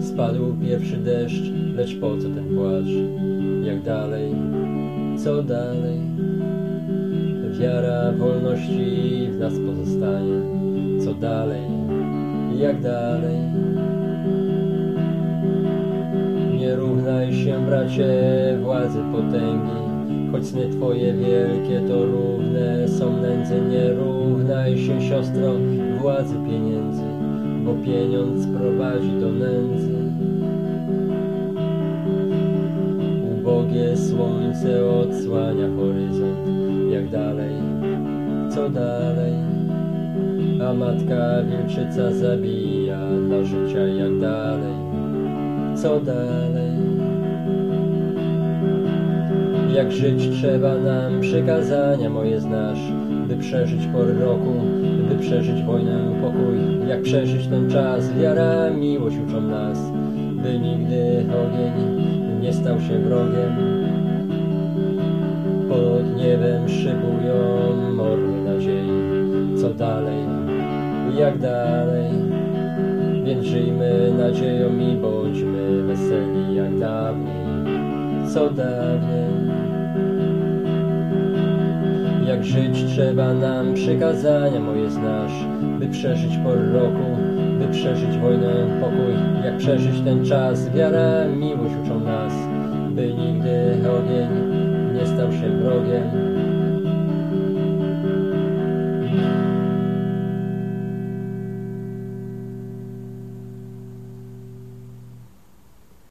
Spadł pierwszy deszcz, lecz po co ten płacz? Jak dalej? Co dalej? Wiara wolności w nas pozostaje. Co dalej? Jak dalej? Nie równaj się, bracie, władzy potęgi. Choć sny twoje wielkie to równe są nędzy, nie równaj się, siostro, władzy pieniędzy, bo pieniądz prowadzi do nędzy. Ubogie słońce odsłania horyzont, jak dalej, co dalej? A matka wilczyca zabija dla życia, jak dalej, co dalej? Jak żyć trzeba nam, przykazania moje znasz, by przeżyć pory roku, by przeżyć wojnę, pokój, jak przeżyć ten czas, wiara, miłość uczą nas, by nigdy ogień nie stał się wrogiem. Pod niebem szybują orły nadziei, co dalej, jak dalej, więc żyjmy nadzieją i bądźmy weseli jak dawniej, co dawniej. Jak żyć trzeba nam, przykazania moje znasz, by przeżyć pory roku, by przeżyć wojnę, pokój, jak przeżyć ten czas, wiara, miłość uczą nas, by nie